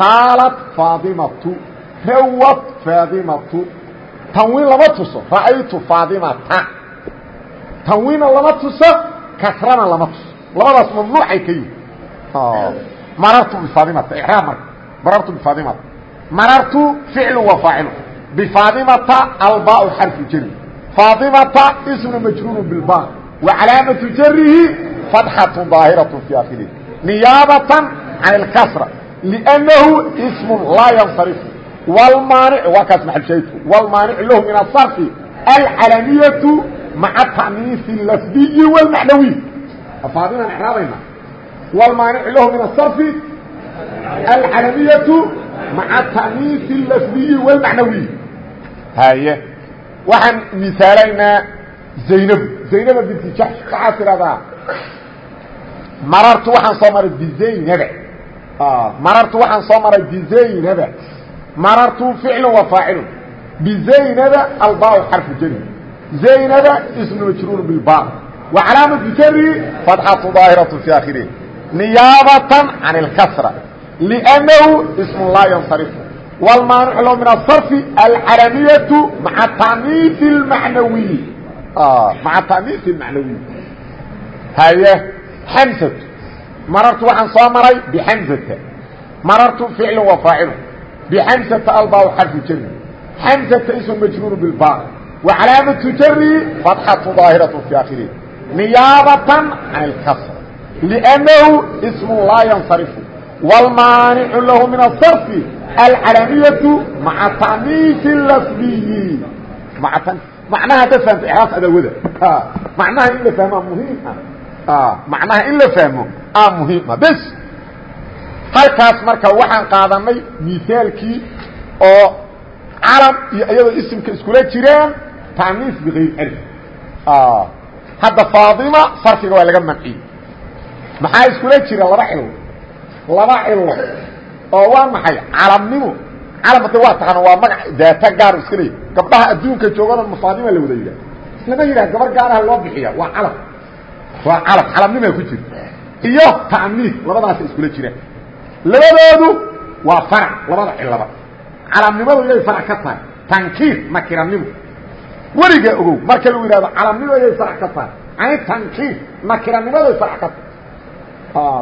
qaalat faatimatu rawat faatimatu tanwiin lama tuso. Ra'aytu faatimata tanwiinna lama tuso kasrana lama tuso labadaas mamnuucay ka yihiin marartu bifaatimata iraab marka. Marartu bifaatimata marartu ficlu wa faacilu. Bifaatimata albaa xarfu jari faatimata ismu majruuru bilba wa calaamatu jarihi fatxatu daahiratu fi akhirihi niyaabatan can اlkasra liannahu ismu laa yansarifu. Wlmaanic waa kaas maxalshaydku wlmaanicu lahu min asarfi alcalamiyatu maca taniisi lafdiyi wاlmacnawiy afaadinan exraabayna wlmaanicu lahu min asarfi alcalamiyatu maca taniisi lafdiyi wاlmacnawiy haye waxaan misaalaynaa zaynab zaynaba binti jaxsh waxaa tidhahdaa marartu waxaan soo maray bizaynaba marartu waxaan soo maray bizaynaba marartu ficlu wa faacilu bizaynaba albaa xarfu jari zaynaba ismu majruur bilba wa calaamatu jari fatxatu daahiratu fi akhirih niyaabatan can اlkasra liannahu ismu laa yansarifu wlmaanic lo min asarfi alcalamiyatu maa taniif اmanawiy maca taniif اlmacnawiy haye xamsatu marartu waxaan soo maray bixamsata marartu ficlu wa faacilu bxamsata albaa xarfu jari xamsata ismu majruur bilba wa calaamatu jari fatxatu daahiratu niyaabatan can اlkasr liannahu ismu laa yansarifu wاlmaanicu lahu min asarfi alcalamiyatu maca taniifi lafdiyi macnaha hadda fahamta iraas adawada macnaha in la fahmaa muhiim ah macnaha in la fahmo a muhiima bes halkaas marka waxaan qaadanay misaalkii oo calam iyo iyadoo isimka iskula jiraan taniis bikayr alif hadda faatima sarfiga waa laga manciyey maxaa iskula jira laba cilo laba cilo oo waa maxay? Calamnimo calam hadda waa taqaana waa magac daata gaar iska leeya gabdhaha adduunka joogana mafaadima la wada yidhah lama yidhah gabar gaaraha loo bixiya. Waa calam waa calam calamnimaa ku jira iyo ta'niis labadaasa iskula jiraan labadoodu waa farac labada cilaba. Calamnimadu inay farac ka tahay. Tankiir nakiranimo weligaa ogow. Marka lagu yidhahdo calamnimo inay farac ka tahay. Ani tankiir nakiranimaday farac ka tahay.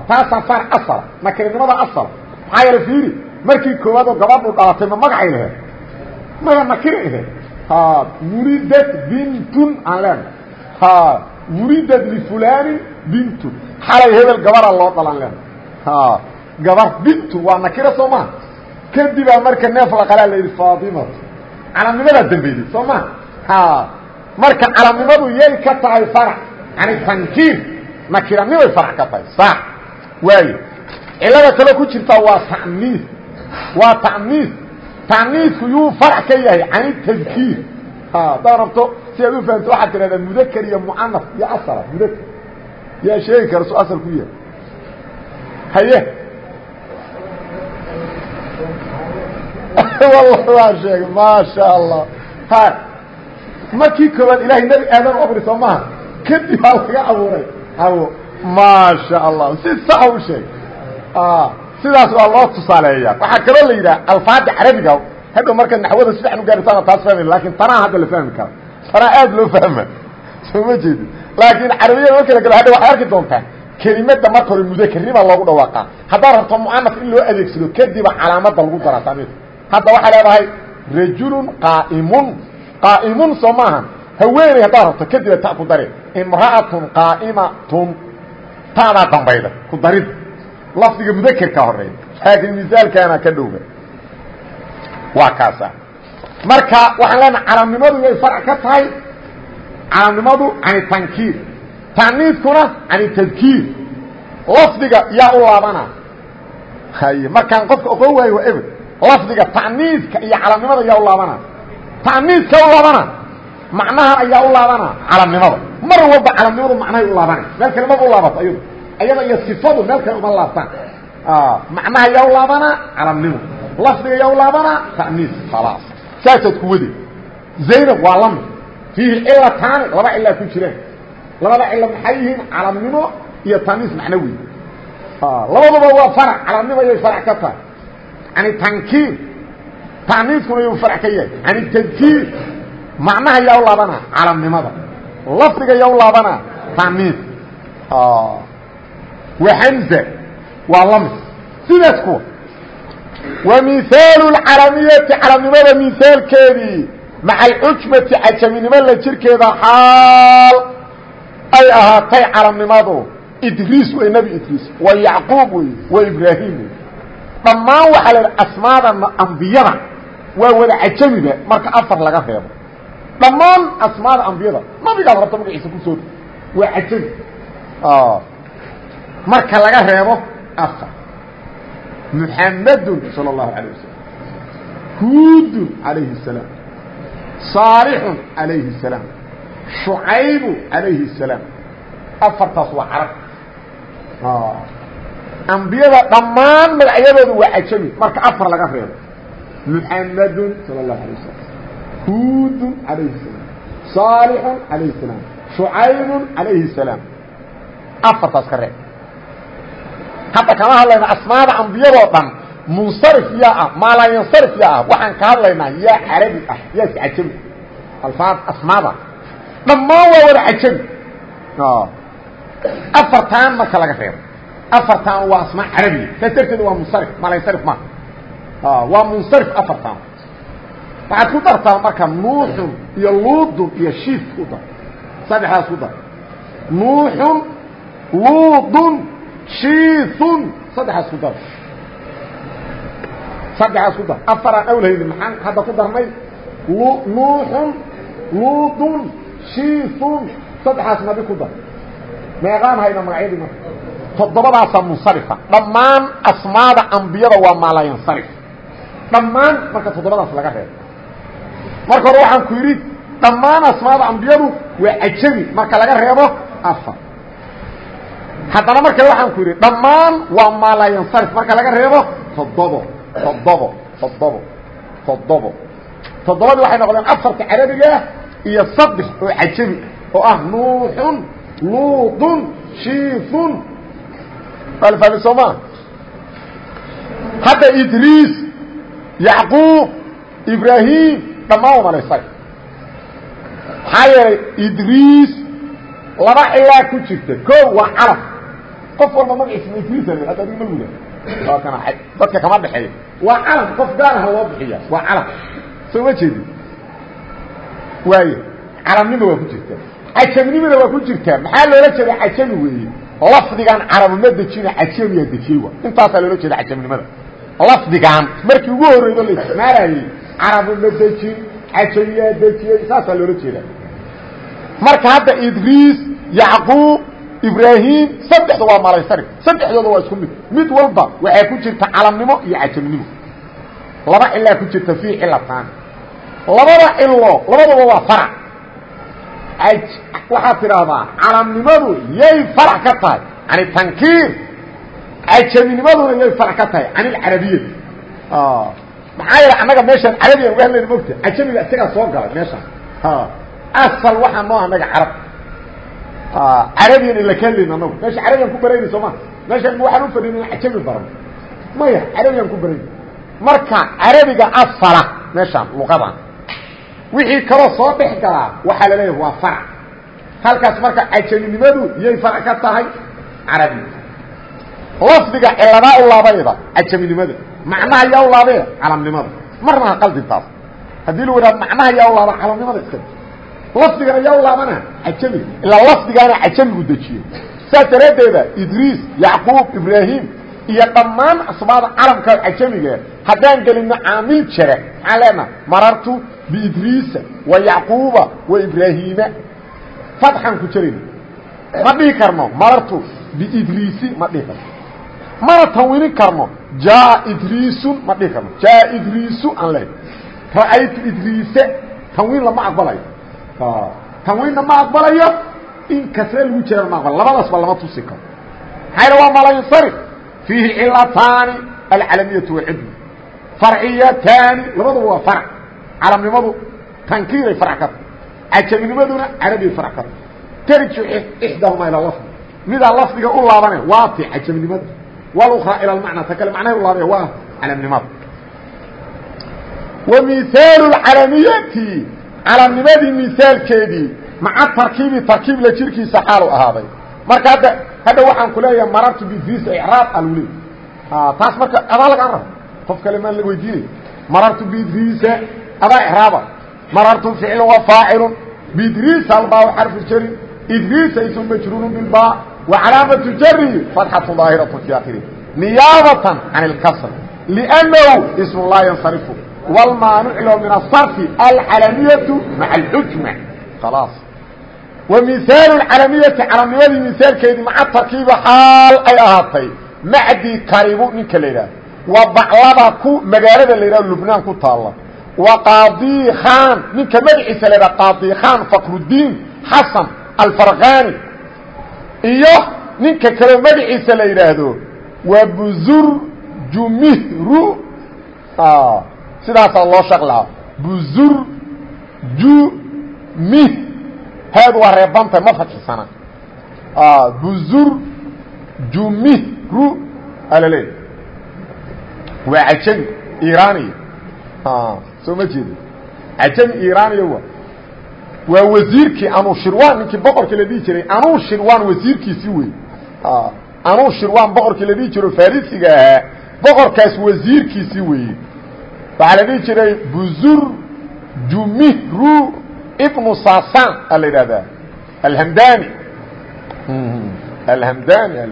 Taasaa farac asala nakiranimada asala maxaa yeele fiiri markii koowaad oo gabadhu dhalatay ma magacay laheed maya nakira aheed wuridat bintun aan leenahay. Wuridat lifulanin bintun. Xalay hebel gabaraa loo dhalan leena gabar bintu waa nakira soo maha. Kadibaa marka neef laqalaa la yidhi faatimatu calamnimadaa dambeyday soo maha marka calamnimadu yay ka tahay farac yani tankiir nakiranimay farac ka tahay sa waayo cilada kaloo ku jirtaa waa taniis waa ta'niis ta'niisku yuu farac ka yahay can tadkiir haddaad rabto si aad u fahamto waxaad tidhahdaa mudakr iyo mucanas iyo asala mudakr yaa sheegi kara su asal ku yahay. Haye. Waa sheegay maasha allah markii koobaad ilahay nebi aadan u abri soo maha kadib baa laga abuuray. Hawo maasha allah si saxa u sheeg sidaas waa loo tusaaleeyaa. Waxaa kaloo la yidhaha alfaada carabiga hadhow marka naxwada sidaxan u gaaritaana taas fahmayna laakiin tanaa hadda la fahmi kara tanaa aad loo fahma. Soo ma jeedi laakiin carabiyada marka la galo hadha waxay arki doontaa kelimada marka hore mudakarnima loogu dhawaaqaa. Haddaad rabto mucanas in loo adeegsado kadiba calaamada lagu daraa taamid hadda waxaa leedahay rajulun qaaimun qaaimun soo maaha haweeney haddaad rabto kadiba ta ku dare imra'atun qaa'imatun taadaa dambayda ku darid lafdiga mudakerka horreeya laakiin misaalkaana ka dhowba waa kaasa marka waxaan leenaha calamnimadu yay farc ka tahay calamnimadu can tankiir taniidkuna can tadkiir lafdiga yaa u laabana markaan qofka oqon waayo waa eber lafdiga taniidka iyo calamnimada yaa u laabana taniidka u laabana. Macnaha ayaa u laabana calamnimada mar walba calamnimadu macnahay u laabana meel kale maba u laabato ayadu ayada iyo sifadu meel kale uma laabtaan. Macnaha yaa u laabana calamnimo lafdiga yaa u laabana taniid khalaas. Saasaad ku wade zaynab waa lami fiihi cilataani laba cilaa ku jiraan. Labada cilo maxay yihiin? Calamnimo iyo taniis macnawi. Labaduba waa farac. Calamnimo yay farac ka tahay. Yani tankiir taniiskuna yuu farac ka yahay. Yani tadkiir macnaha yaa u laabana calamnimada lafdiga yaa u laabana taniis waxamza waa lami sidaas kuwa wa mihaalu lcalamiyati calamnimada mihaalkeedii maca alcujmati cajaminimo la jirkeeda xaal ay ahaatay calamnimadu idriis wey nebi idriis wa yacquub wey wa ibraahim. Wey dhammaan waxaa la asmaada ambiyada waa wada cajamiba marka afar laga reebo dhammaan asmaada ambiyada nabigaad rabta magaciisa ku soo waa cajami marka laga reebo afar muxamedun salى اllahu alيه wasalam huudun calayhi الsalaam saalixun calayhi الsalaam shucaybu calayhi الsalaam afartaas waa carab ambiyada dhammaan magacyadoodu waa cajami marka afar laga reebo muxamedun salى اlahu alيه wasalam huudun calayhi الsalaam saalixun calayhi الsalaam shucaybun calayhi الsalaam afartaas ka reeb hadda kama hadlayna asmaada ambiyadoo dhan munsarif yaa ah maalayansarif yaa ah waxaan ka hadlaynaa yaa carabi ah yaa si cajami alfaad asmaada dhammaan waa wada cajami afartaan marka laga reebo afartaan waa asmaa carabiya saas darteed waa munsarif maalayansarif maaha waa munsarif afartaan waxaad ku dartaa marka nuuxun iyo luudun iyo shiif ku dar. Saddexdaas ku dar. Nuuxun luudun shiithun saddexaas ku dar. Saddexaas ku dar. Afaraan awlhayni maxaan hadda ku darnay? Nuuxun luudun shiithun saddexaas nabi ku dar. Meeqaan hayna magacyadii marka. Toddobadaasaa munsarifa. Dhammaan asmaada ambiyada waa maalayansarif dhammaan marka toddobadaas laga reebo. Marka hore ku yidhi dhammaan asmaada ambiyadu waa cajami marka laga reebo afar. Haddana mar kale waxaan ku yidhi dhammaan waa maalayansarif marka laga reebo toddobo toddobo toddobo toddobo. Toddobadii waxay noqdeen afarta carabigaah iyo saddex oo cajami oo ah nuuxun luudun shiifun. Maa hadda idriis yacquub ibraahim dhammaan malaysarif maxaa yeelay idriis laba cilaa ku jirta. Ko waa calaf. Qof walba magaciisa idriis hadda adig ma waa kana dadka kama dhexeeyo waa calaf. Qof gaaraha loo bixiya waa calaf. Soo ma jeedin waayo carabnima waa ku jirta. Cajamnimana waa ku jirtaa maxaa loola jeeda cajami weeye? Lafdigan carabu ma dejina cajamiyaa dejiyey wa intaasaa loola jeeda cajamnimada lafdigan markii ugu horreydo la isticmaalayey carabu ma dejin cajamiyaa dejiyey saasaa loola jeeda marka hadda idriis yacquub ibraahim saddexda waa malaysari saddexdooda waa isku mid. Mid walba waxaa ku jirta calamnimo iyo cajamnimo. Laba cilaa ku jirta fii cilataan labada cilo labadaba waa farac. Waxaad tidhaahdaa calamnimadu yay farac ka tahay. Can tankiir cajaminimaduna yay farac ka tahay can ilcarabiyati maxaa yeele annaga meeshaan carabiyan uga hadlayna mogta cajamiga isagaa soo galay meeshaan asal waxaa noo annaga carab. Carabiyan ila ka hadlayna anagu meesha carabiyan ku barayni soo ma. Meeshaan waxaan u fadhin in cajami barano maya carabiyan ku barayni. Marka carabiga asala meeshaan luqadan. Wixii kaloo soo dhex galaa waxaa la leeyahay waa farac halkaas marka cajaminimadu yay farac ka tahay carabi lafdiga ciladaa u laabayda cajaminimada macnaha yaa u laabee calamnimada. Marna ha qaldintaas haddii lagu idhaha macnaha yaa u laaba calamnimada iska lafdigana yaa u laabana cajami ilaa lafdigaana cajamigu dejiyey saas daraaddeeda idriis yacquub ibraahim iyo dhammaan asmaada calamka cajamiga haddaan gelino caamil jara maxaan leenaha marartu biidriisa wa yacquuba wa ibraahiima fatxaan ku jarayna ma dhihi karno marartu biidriisi ma dhihi karno mana tanwiinin karno. Jaa idriisun ma dhihi karno. Jaa idriisu aan lehay. Ra'aytu idriise tanwiin lama aqbalayo tanwiinna ma aqbalayo in kasre lagu jiraan ma aqbal. Labadaasba lama tusi karo. Maxaa waa malansarif fiihi cilataani alcalamiyatu wacudmi farciyataani labaduba waa farc. Calamnimadu tankiiray farc ka tahay. Cajaminimaduna carabiyay farc ka tarju ixdaahuma ila lafdi. Midaa lafdiga u laabanaya waa ti wlukraa ila lmacna ta kale macnahay u laabaya waa calamnimada miaalu calamiyati calamnimadii misaalkeedii maca tarkiibi tarkiib la jirkiisa xaalu ahaaday. Marka hadda hadda waxaan ku leeyahay marartu bidris icraab alule taas marka adaa lagaa raba qof kale maan la weydiinay. Marartu bidrisa adaa icraaba. Marartu ficlu wa faacilun. Bidris albaa xarfu jarin idris aysu majruurun bilba wa calaamatu jari fatxatu daahiratu fi akhiri niyaabatan can اlkasr liannahu ismu laa yansarifu. Wlmaanuclo min asarfi alcalamiyatu maca alxujma khalaas. Wa mihaalu calamiyati calamnimadii misaalkeedii maca tarkiiba xaal ay ahaatay. Macdi karibu ninka la yidhaah wa baclaba ku magaalada la yidhah lubnaan ku taalla. Wa qaadi khan ninka magaciisa la yidhaha qaadi khan fakrudiin xasan alfarkani iyo ninka kaleo magaciisa la yidhaahdo waa buzur jumihru. Sidaasaa loo shaqlahaa buzur jumih. Heed waa reebanta ma fadxisana buzur jumihru alaleey waa cajami iraniya soo ma jeedo cajami iraniya waa waa wasiirkii anushirwan ninkii boqorkii la dhihi jiray. Anushirwan wasiirkiisii wey anushirwan boqorkii la dhihi jiro farisiga ahaa. Boqorkaas wasiirkiisii weeye waxaa la dhihi jiray buzur jumihru ibnu sasan a la alhamdani. Alhamdani a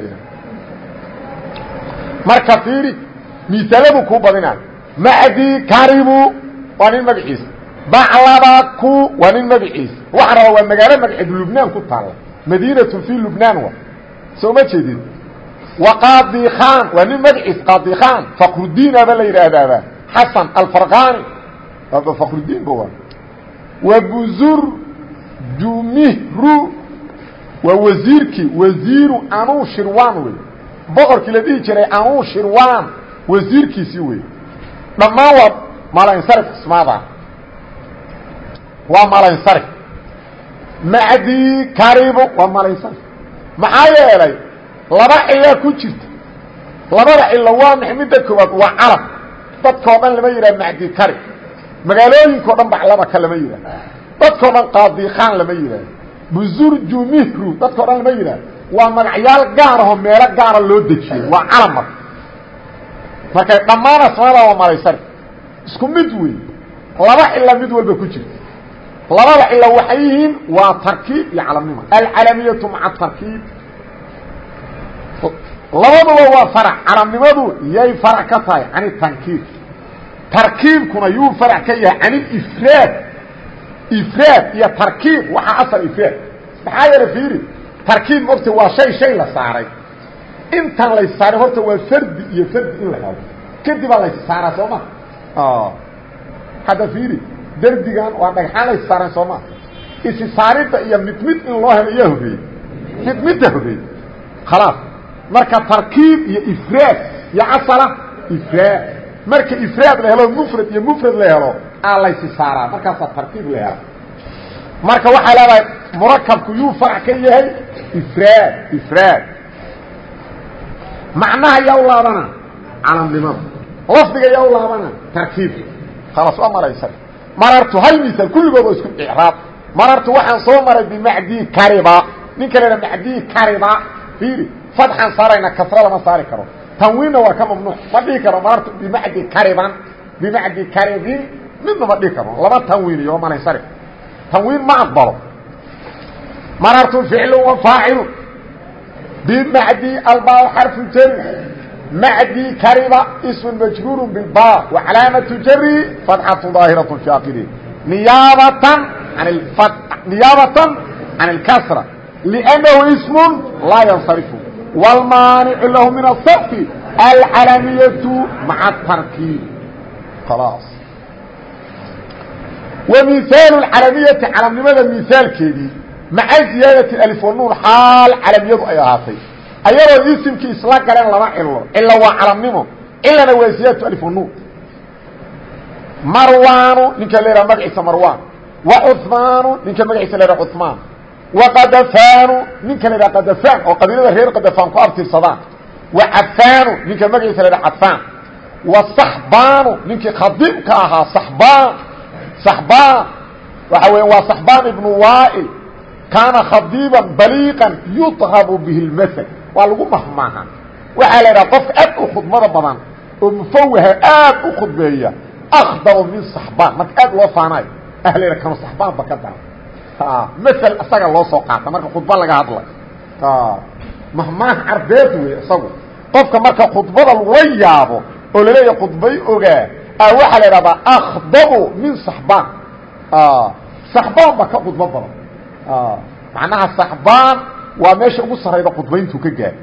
marka fiiri miisaaladu kuu badinaa. Macdi karibu waa nin magaciisa baclabaku waa nin magaciisa. Waxaan rabaa waa magaalo magaceed lubnaan ku taalla madiinatu fi lubnaan wa soo ma jeedid wa qaadi khan waa nin magaciis qaadi khan fakrudiinaba la yidhaahdaaba. Xasan alfarkani fakrudiin ba waa wabuzur jumihru waa wasiirkii wasiiru anushirwan wey boqorkii la dhihi jiray anushirwan wasiirkiisii wey dhammaan waa malansarif ismaada waa malansarif macdi karibo waa malansarif maxaa yeelay laba cilaa ku jirta. Labada cilo waa max midda koowaad waa calam dadkao dhan lama yidhaha macdi karib magaalooyinkao dhan baclaba ka lama yidhaah dadkao dhan qaadikhaan lama yidhaah buzurju mihru dadkao dhan lama yidhaah waa magacyaal gaaraho meelo gaara loo dejiyey waa calam marka. Markay dhammaan labada cilo waxay yihiin waa tarkiib iyo calamnimo. Alcalamiyatu maca tarkiib. Labaduba waa farac calamnimadu yay farac ka tahay can tankiib. Tarkiibkuna yuu farac ka yahay can ifraad. Ifraad iyo tarkiib waxaa asal ifraad. Maxaa yeele fiiri tarkiib mogta waa shay shay la saaray. Intan lays saaray horta waa fardi iyo fardi in la helo. Kadibaa lays saaraa soo ma? Hadda fiiri derdigan waa dhagxaan lays saaran soo ma isi saaridda iyo mid mid in loo helo yaa horeeyey mid midda horeeyey khalaas. Marka tarkiib iyo ifraad iyo asala ifraad. Marka ifraad la helo mufrad iyo mufrad la helo aa laysi saaraa. Markaasaa tartiib la hela marka waxaa leedahay murakabku yuu farac ka yahay ifraad ifraad. Macnaha yaa u laabana calamnimada lafdiga yaa u laabana tarkiibka khalaas waa maraysa marartu hal misaal kulligood waa isku icraab. Marartu waxaan soo maray bimacdii kariba. Ninka la idhaha macdii kariba. Fiiri fadxaan saarayna kasra lama saari karo. Tanwiinna waa ka mamnuuc ma dhihi karo marartu bimacdi kariban. Bimacdi karibin midna ma dhihi karo. Lama tanwiiniyo malaysari tanwiin ma aqbalo. Marartu ficlu wa faacilu. Bimacdi albaa xarfu jari macdi kariba ism majruur bilba wacalaamatu jari fatxatu daahiraة fi akiri niyaabatan an niyaabatan can اlkasra لأnnahu ism laa yansarifu wاlmaanicu lahu min aلصfi alcalamiyatu maca tarkiib khalaas wa miثaalu اcalamiyati calamnimada miثaalkeedii maca ziyaadati alif wanuun xaal calamiyadu ay ahaatay ayadoo isimkii isla galeen lama cilo cilo waa calamnimo cilana waa ziyaadatu alif wanuun marwaanu ninka leedaha magaciisa marwaan. Wa cumaanu ninka magaciisa leedaha cumaan wa qadafaanu ninka leedaha qadafaan oo qabiilada reer qadafaan ku abtirsadaan wa cafaanu ninka magaciisa leedaha cafaan wa saxbaanu ninkii khadiib ka ahaa saxbaan saxbaan. Waxa weya waa saxbaan ibnu waail. Kaana khadiiban baliiqan yudhabu bihi اlmasl waa lagu mahmaaha waxaa la idhaha qofka aad u khudmada badan oo mufawaha aad u khudbeeya akdaru min saxbaan marka aad loo faanayo ahla kanu saxbaanba ka dara masel isaga loo soo qaata marka khudba laga hadlay. Mahmaah carbeed wey isagu. Qofka marka khudbada lagula yaabo oo laleeya khudbay ogaa a waxaa la idhahdaa akdabu min saxbaan saxbaan ba ka khudbo badan. Macnaha saxbaan waa meesha ugu sarayda khudbayntuu ka gaari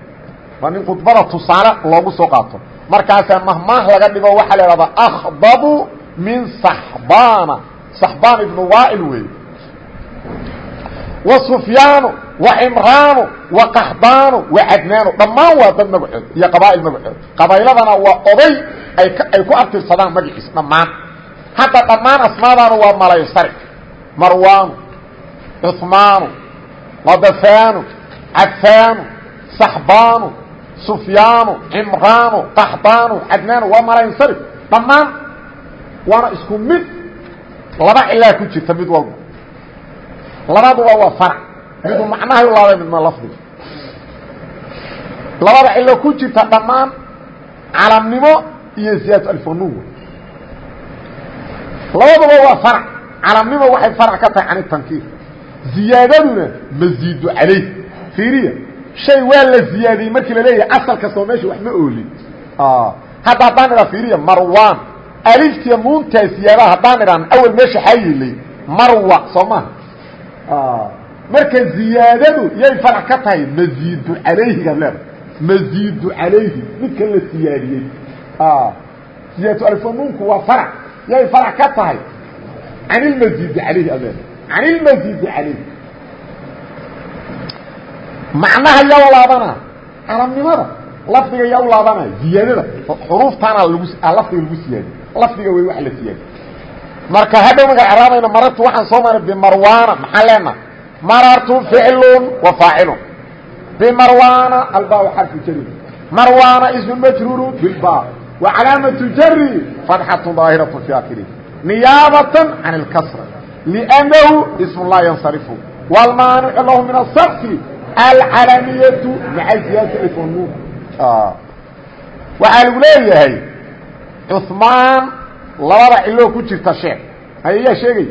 waa nin khudbada tusaale loogu soo qaato. Markaasaa mahmaah laga dhigo waxaa la ihahdaa akdabu min saxbaana saxbaan ibnu waail wey wa sufyaanu wa cimraanu wa qaxdaanu wa cadnaanu dhammaan waa dad magacood iyo qabaa'il magacood qabayladana waa oday ay ku abtirsadaan magaciisa dhammaan. Hadda dhammaan asmaadaanu waa malaysari. Marwaanu cuثmaanu qadafaanu cafaanu saxbaanu sufyaanu cimraanu qaxdaanu cadnaanu waa malaysari dhammaan waana isku mid laba cilaa ku jirta mid walba labaduba waa farc midu macnahay u laabay midna lafdiga labada cilo ku jirta dhammaan calamnimo iyo ziyaadatu alfanuwa labaduba waa farc calamnimo waxay farc ka tahay can itankiir ziyaadaduna maziidu calayh fiiriya shay waa la ziyaadiyey markii la leeyahay asal kastoo meesha wax ma oolin. Hadda haddaan idhaa fiiriya marwan. Aliftiya nuuntaa ziyaadaha haddaan idhaan awel meesha xaa yeelay marwa soo maha marka ziyaadadu yay farac ka tahay maziidu calayhigaad leedahay maziidu calayhi midka la siyaadiyey ziyaadatu alfanuunku waa farac yay farac ka tahay. Can ilmaziidi calayhi aad leedahay can ilmaziidi calayhi macnaha yaa u laabana calamnimada lafdiga yaa u laabanaya xuruuftaana lagu lafdiga lagu siyaadiy lafdiga wey wax la siyaadiy marka hadhow markaan ceraabayna marartu waxaan soo maray bimarwaana maxaan leenaha marartu ficlun wa faacilun. Bimarwaana alba xarfu jari. Marwaana ismu majruuru bilba wa calaamatu jari fatxatu daahiratu fi akiri niyaabatan can اlkasra liannahu ismu laa yansarifu. Wاlmaanicu lahu min asarfi alcalamiyatu maca ziyaadati alifnuun waxaa lagu leeyahay cuثmaan labada ciloo ku jirta sheeg haye yaa sheegay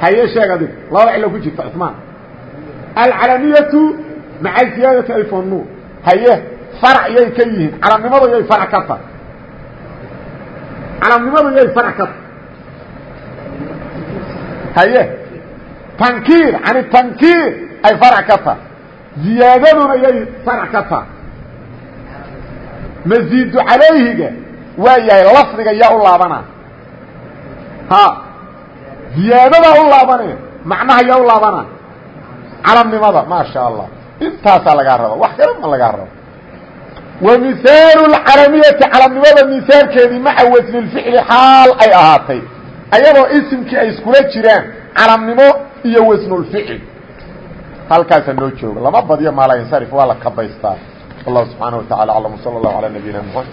haye sheeg adig labada ciloo ku jirta cuثmaan alcalamiyatu maca ziyaadati alifnuun haye farac yay ka yihiin calamnimadu yay farac ka tahay calamnimadu yay farac ka tahay haye tankiir can tankiir ay farac ka tahay. Ziyaadaduna yay farac ka tahay. Maziidu calayhiga waa yahay lafdiga yaa u laabana. Ha. Ziyaadadaa u laabanaya macnaha yaa u laabana. Calamnimada maa sha allah intaasaa lagaa raba wax kale ma lagaa rabo wa mihaalu lcalamiyati calamnimada mihaalkeedii maca wasni lficli xaal ay ahaatay. Ayadoo isimkii ay iskula jiraan calamnimo iyo wasnulficil halkaasa noo jooga lama badiyo maala insarif waa la kabaystaa. Wallahu subxaanaه wa tacala aclam. Sala اllahu alى nabiyina mxamed